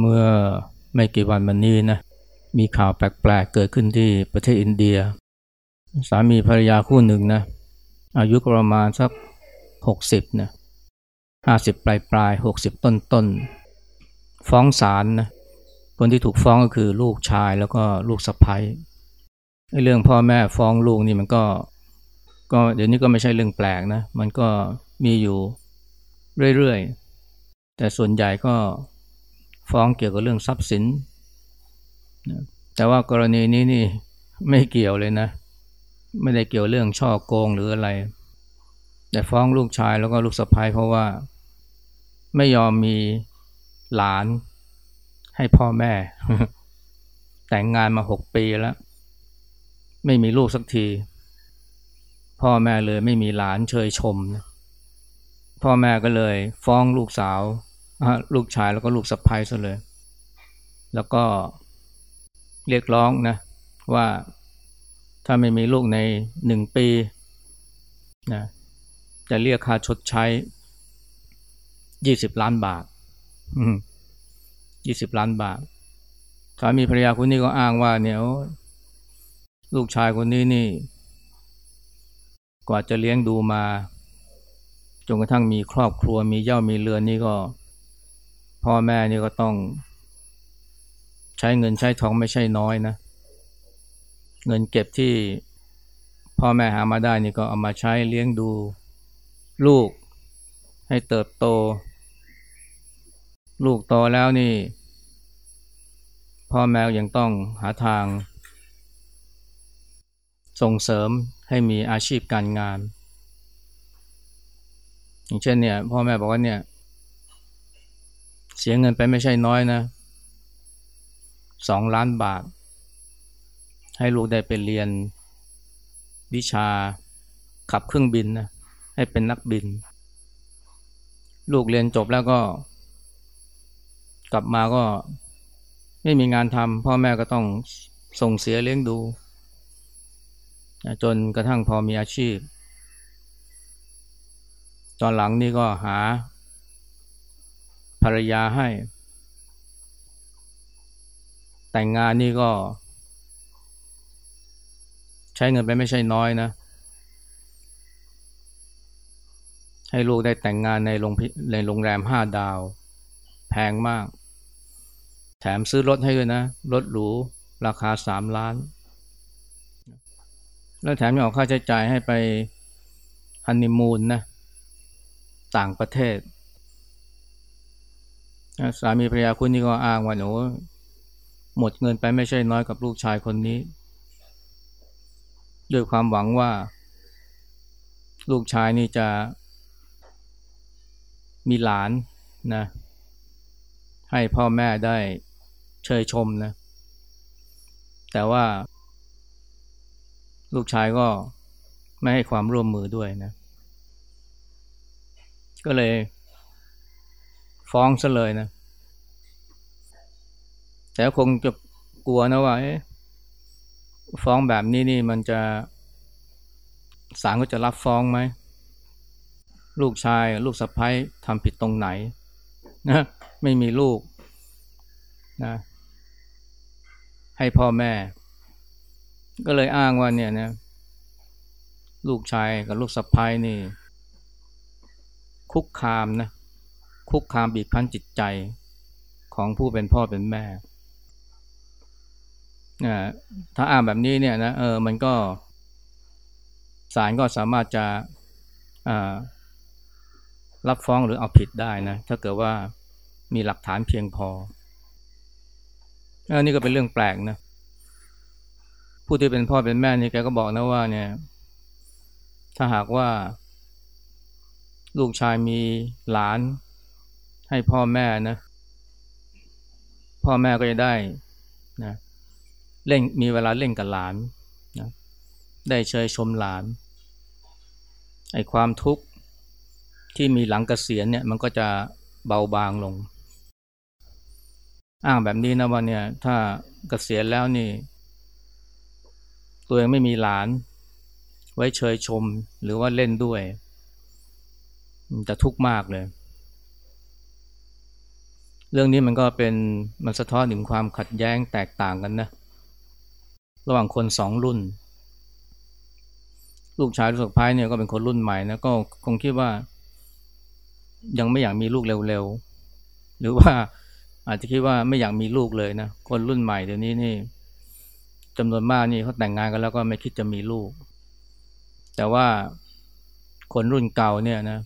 เมื่อไม่กี่วันมานี้นะมีข่าวแปลกๆเกิดขึ้นที่ประเทศอินเดีย สามีภรรยาคู่หนึ่งนะอายุประมาณสักหกสิบนะห้าสิบปลายปลายหกสิบต้นต้นฟ้องศาลนะคนที่ถูกฟ้องก็คือลูกชายแล้วก็ลูกสะใภ้เรื่องพ่อแม่ฟ้องลูกนี่มันก็ก็เดี๋ยวนี้ก็ไม่ใช่เรื่องแปลกนะ มันก็มีอยู่เรื่อยๆ แต่ส่วนใหญ่ก็ ฟ้องเกี่ยวกับเรื่องทรัพย์สิน แต่ว่ากรณีนี้นี่ไม่เกี่ยวเลยนะ ไม่ได้เกี่ยวเรื่องช่อโกงหรืออะไร แต่ฟ้องลูกชายแล้วก็ลูกสะใภ้เพราะว่าไม่ยอมมีหลานให้พ่อแม่ แต่งงานมาหกปีแล้ว ไม่มีลูกสักที พ่อแม่เลยไม่มีหลานเชยชมนะพ่อแม่ก็เลยฟ้องลูกสาว ลูกชายแล้วก็ลูกสะใภ้ซะเลย แล้วก็เรียกร้องนะว่าถ้าไม่มีลูกในหนึ่งปีนะจะเรียกค่าชดใช้ยี่สิบล้านบาทยี่สิบล้านบาทสามีภรรยาคนนี้ก็อ้างว่าเนี่ยลูกชายคนนี้นี่ กว่าจะเลี้ยงดูมาจนกระทั่งมีครอบครัวมีเย่ามีเรือนนี่ก็ พ่อแม่นี่ก็ต้อง ใช้เงินใช้ทองไม่ใช่น้อยนะ เงินเก็บที่พ่อแม่หามาได้นี่ก็เอามาใช้เลี้ยงดูลูก ให้เติบโต ลูกโตแล้วนี่ พ่อแม่ยังต้องหาทาง ส่งเสริมให้มีอาชีพการงาน อย่างเช่นเนี่ย พ่อแม่บอกว่าเนี่ย เสียเงินไปไม่ใช่น้อยนะสองล้านบาท ให้ลูกได้ไปเรียนวิชาขับเครื่องบินนะให้เป็นนักบิน ลูกเรียนจบแล้วก็ กลับมาก็ไม่มีงานทำพ่อแม่ก็ต้องส่งเสียเลี้ยงดู จนกระทั่งพอมีอาชีพ ตอนหลังนี่ก็หา ภรรยาให้ แต่งงานนี่ก็ ใช้เงินไปไม่ใช่น้อยนะ ให้ลูกได้แต่งงานในโรงในโรงแรมห้าดาว แพงมาก แถมซื้อรถให้ด้วยนะ รถหรู ราคาสามล้าน แล้วแถมยังออกค่าใช้จ่ายให้ไปฮันนีมูนนะ ต่างประเทศ สามีภรรยาคุณนี่ก็อ้างว่าหนูหมดเงินไปไม่ใช่น้อยกับลูกชายคนนี้ ด้วยความหวังว่า ลูกชายนี่จะมีหลานนะ ให้พ่อแม่ได้เชยชมนะ แต่ว่า ลูกชายก็ไม่ให้ความร่วมมือด้วยนะ ก็เลย ฟ้องซะเลยนะ แต่คงจะกลัวนะว่าฟ้องแบบนี้นี่มันจะศาลก็จะรับฟ้องไหม ลูกชายลูกสะพ้ายทำผิดตรงไหนนะไม่มีลูกนะให้พ่อแม่ ก็เลยอ้างว่าเนี่ยนะลูกชายกับลูกสะพ้ายนี่ คุกคามนะ คุกคามบีบคั้นจิตใจของผู้เป็นพ่อเป็นแม่ถ้าอ่านแบบนี้เนี่ยนะเออมันก็ศาลก็สามารถจะรับฟ้องหรือเอาผิดได้นะ ถ้าเกิดว่ามีหลักฐานเพียงพออันนี้ก็เป็นเรื่องแปลกนะ ผู้ที่เป็นพ่อเป็นแม่นี่แกก็บอกนะว่าเนี่ย ถ้าหากว่า ลูกชายมีหลาน ให้พ่อแม่นะ พ่อแม่ก็จะได้นะเล่นมีเวลาเล่นกับหลานนะได้เชยชมหลานไอ้ความทุกข์ที่มีหลังเกษียณเนี่ยมันก็จะเบาบางลง อ้างแบบนี้นะว่าเนี่ย ถ้าเกษียณแล้วนี่ ตัวเองไม่มีหลาน ไว้เชยชมหรือว่าเล่นด้วย จะทุกข์มากเลย เรื่องนี้มันก็เป็นมันสะท้อนถึงความขัดแย้งแตกต่างกันนะ ระหว่างคนสองรุ่น ลูกชายลูกสะพ้ายเนี่ยก็เป็นคนรุ่นใหม่นะก็คงคิดว่า ยังไม่อยากมีลูกเร็วๆ หรือว่าอาจจะคิดว่าไม่อยากมีลูกเลยนะ คนรุ่นใหม่เดี๋ยวนี้นี่จำนวนมากนี่เขาแต่งงานกันแล้วก็ไม่คิดจะมีลูก แต่ว่าคนรุ่นเก่าเนี่ยนะ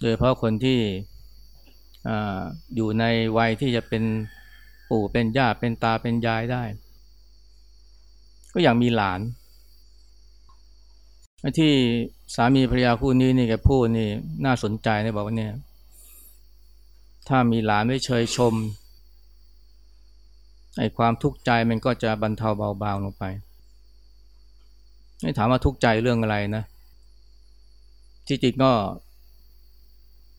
โดยเฉพาะคนที่ อยู่ในวัยที่จะเป็นปู่เป็นย่าเป็นตาเป็นยายได้ ก็อยากมีหลาน ที่สามีภรรยาคู่นี้นี่แกพูดนี่น่าสนใจนะบอกว่าเนี่ย ถ้ามีหลานไม่เชยชมไอ้ความทุกข์ใจมันก็จะบรรเทาเบาบางลงไปให้ถามว่าทุกข์ใจเรื่องอะไรนะที่จริงก็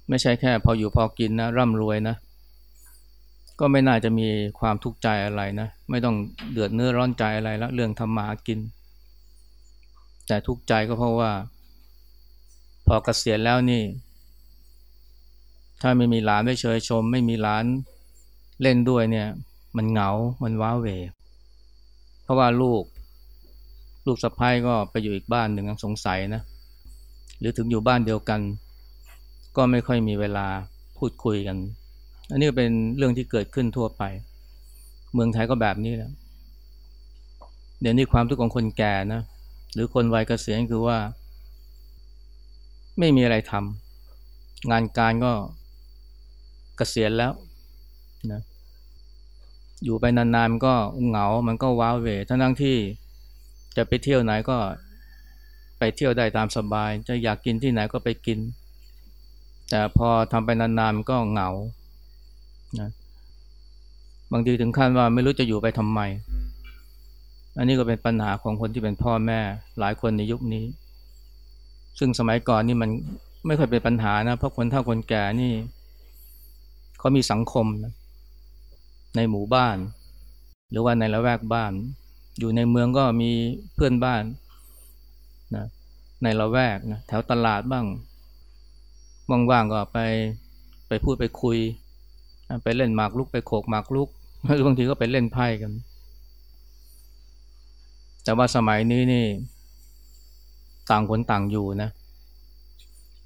ไม่ใช่แค่พออยู่พอกินนะร่ำรวยนะ ก็ไม่น่าจะมีความทุกข์ใจอะไรนะ ไม่ต้องเดือดเนื้อร้อนใจอะไรแล้วเรื่องทำมากิน แต่ทุกข์ใจก็เพราะว่า พอเกษียณแล้วนี่ ถ้าไม่มีหลานไม่เชยชม ไม่มีหลานเล่นด้วยเนี่ย มันเหงา มันว้าเหวเพราะว่าลูก ลูกสะพ้ายก็ไปอยู่อีกบ้านหนึ่งสงสัยนะ หรือถึงอยู่บ้านเดียวกัน ก็ไม่ค่อยมีเวลาพูดคุยกัน อันนี้เป็นเรื่องที่เกิดขึ้นทั่วไป เมืองไทยก็แบบนี้แหละเดี๋ยวนี้ความทุกข์ของคนแก่นะ หรือคนวัยเกษียณคือว่า ไม่มีอะไรทำงานการก็เกษียณแล้วนะอยู่ไปนานๆมันก็เหงา มันก็ว้าเหวทั้งทั้งที่จะไปเที่ยวไหนก็ไปเที่ยวได้ตามสบาย จะอยากกินที่ไหนก็ไปกิน แต่พอทำไปนานๆมันก็เหงานะบางทีถึงขั้นว่าไม่รู้จะอยู่ไปทำไม อันนี้ก็เป็นปัญหาของคนที่เป็นพ่อแม่หลายคนในยุคนี้ ซึ่งสมัยก่อนนี่มันไม่เคยเป็นปัญหานะ เพราะคนเฒ่าคนแก่นี่เขามีสังคมนะในหมู่บ้าน หรือว่าในละแวกบ้าน อยู่ในเมืองก็มีเพื่อนบ้านนะในละแวกนะแถวตลาดบ้าง ว่างๆก็ไปไปพูดไปคุย ไปเล่นหมากลุกไปโขกหมากลุกหรือบางทีก็ไปเล่นไพ่กัน แต่ว่าสมัยนี้นี่ ต่างคนต่างอยู่นะ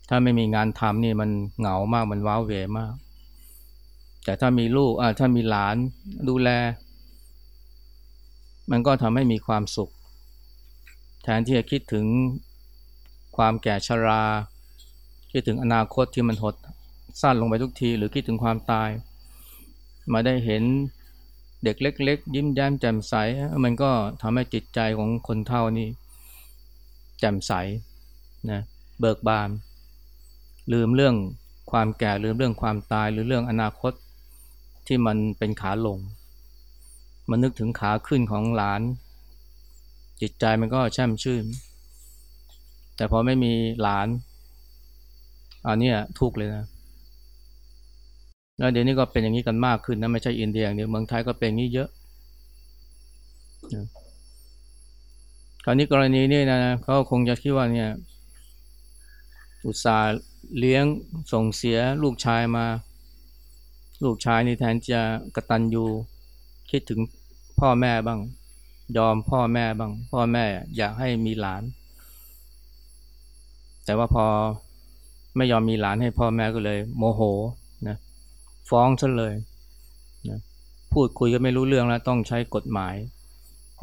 ถ้าไม่มีงานทำนี่มันเหงามากมันว้าวเหวมาก แต่ถ้ามีลูกอ่าถ้ามีหลานดูแล มันก็ทำให้มีความสุข แทนที่จะคิดถึงความแก่ชรา คิดถึงอนาคตที่มันหดสั้นลงไปทุกที หรือคิดถึงความตาย มาได้เห็นเด็กเล็ก ๆ ยิ้มแย้มแจ่มใส มันก็ทำให้จิตใจของคนเท่านี้แจ่มใสนะเบิกบาน ลืมเรื่องความแก่ลืมเรื่องความตายหรือเรื่องอนาคตที่มันเป็นขาลง มันนึกถึงขาขึ้นของหลาน จิตใจมันก็แช่มชื่น แต่พอไม่มีหลาน อันนี้ทุกเลยนะ แล้วเดี๋ยวนี้ก็เป็นอย่างนี้กันมากขึ้นนะไม่ใช่อินเดียอย่างเดียวเมืองไทยก็เป็นอย่างนี้เยอะคราวนี้กรณีนี้นะเขาคงจะคิดว่าเนี่ย อุตส่าห์เลี้ยงส่งเสียลูกชายมา ลูกชายนี่แทนจะกระตันยูคิดถึงพ่อแม่บ้าง ยอมพ่อแม่บ้าง พ่อแม่อยากให้มีหลาน แต่ว่าพอ ไม่ยอมมีหลานให้พ่อแม่ก็เลย โมโหนะฟ้องซะเลยนะพูดคุยก็ไม่รู้เรื่องแล้วต้องใช้กฎหมาย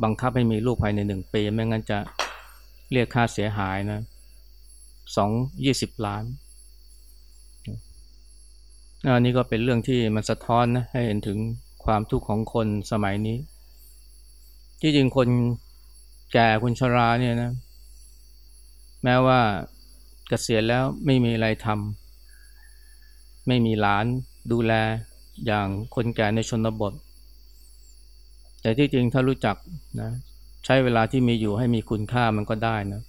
บังคับให้มีลูกภายในหนึ่งปีไม่งั้นจะเรียกค่าเสียหายนะสองยี่สิบล้านอันนี้ก็เป็นเรื่องที่มันสะท้อนนะให้เห็นถึงความทุกข์ของคนสมัยนี้ ที่จริงคนแก่คนชราเนี่ยนะ แม้ว่า กษียณแล้วไม่มีอะไรทำไม่มีหลานดูแลอย่างคนแก่ในชนบท แต่ที่จริงถ้ารู้จักนะใช้เวลาที่มีอยู่ให้มีคุณค่ามันก็ได้นะ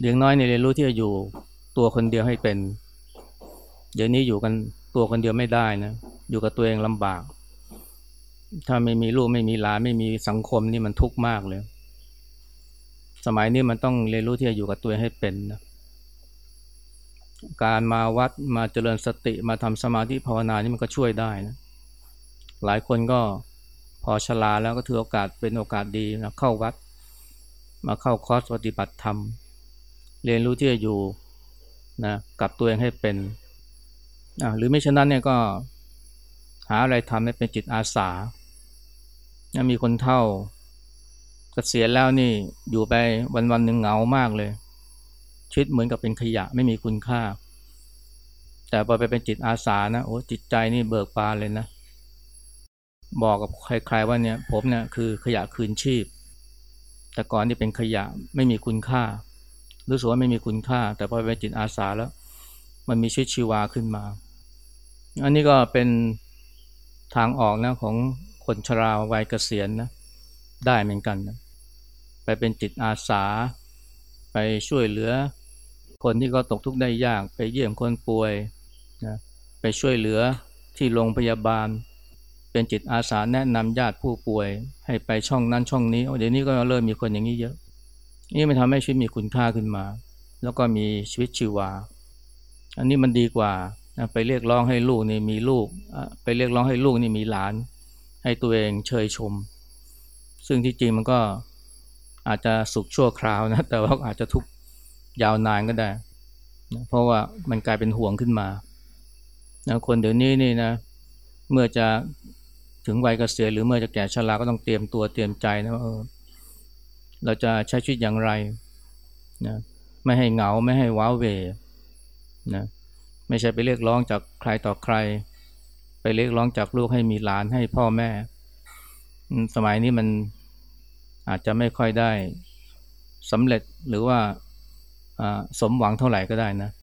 เด็กน้อยในเรียนรู้ที่จะอยู่ตัวคนเดียวให้เป็น เดี๋ยวนี้อยู่กันตัวคนเดียวไม่ได้นะอยู่กับตัวเองลำบาก ถ้าไม่มีลูกไม่มีหลานไม่มีสังคมนี่มันทุกข์มากเลย สมัยนี้มันต้องเรียนรู้ที่จะอยู่กับตัวเองให้เป็นนะการมาวัดมาเจริญสติมาทำสมาธิภาวนานี่มันก็ช่วยได้นะหลายคนก็พอชราแล้วก็ถือโอกาสเป็นโอกาสดีนะเข้าวัด มาเข้าคอร์สปฏิบัติธรรม เรียนรู้ที่จะอยู่นะกับตัวเองให้เป็นอะหรือไม่เช่นนั้นเนี่ยก็หาอะไรทำให้เป็นจิตอาสานะมีคนเท่า กษียณแล้วนี่อยู่ไปวันวันๆหนึ่งเหงามากเลย ชีวิตเหมือนกับเป็นขยะไม่มีคุณค่า แต่พอไปเป็นจิตอาสานะโอ้จิตใจนี่เบิกบานเลยนะ บอกกับใครๆว่าเนี่ย ผมเนี่ยคือขยะคืนชีพ แต่ก่อนนี่เป็นขยะไม่มีคุณค่า รู้สึกว่าไม่มีคุณค่า แต่พอไปเป็นจิตอาสาแล้ว มันมีชีวิตชีวาขึ้นมา อันนี้ก็เป็นทางออกนะของคนชราวัยเกษียณนะ ได้เหมือนกันนะไปเป็นจิตอาสา ไปช่วยเหลือ คนที่เขาตกทุกข์ได้ยากไปเยี่ยมคนป่วยนะไปช่วยเหลือที่โรงพยาบาล เป็นจิตอาสาแนะนำญาติผู้ป่วย ให้ไปช่องนั้นช่องนี้เดี๋ยวนี้ก็เริ่มมีคนอย่างนี้เยอะ นี่มันทำให้ชีวิตมีคุณค่าขึ้นมา แล้วก็มีชีวิตชีวา อันนี้มันดีกว่าไปเรียกร้องให้ลูกนี่มีลูก ไปเรียกร้องให้ลูกนี่มีหลาน ให้ตัวเองเชยชม ซึ่งที่จริงมันก็อาจจะสุขชั่วคราวนะ แต่ว่าอาจจะทุกยาวนานก็ได้นะเพราะว่ามันกลายเป็นห่วงขึ้นมานะคนเดี๋ยวนี้นี่นะ เมื่อจะถึงวัยเกษียณหรือเมื่อจะแก่ชราก็ต้องเตรียมตัวเตรียมใจนะว่าเออเราจะใช้ชีวิตอย่างไรนะไม่ให้เหงาไม่ให้ว้าเวนะไม่ใช่ไปเรียกร้องจากใครต่อใคร ไปเรียกร้องจากลูกให้มีหลานให้พ่อแม่ สมัยนี้มัน อาจจะไม่ค่อยได้สำเร็จหรือว่าสมหวังเท่าไหร่ก็ได้นะ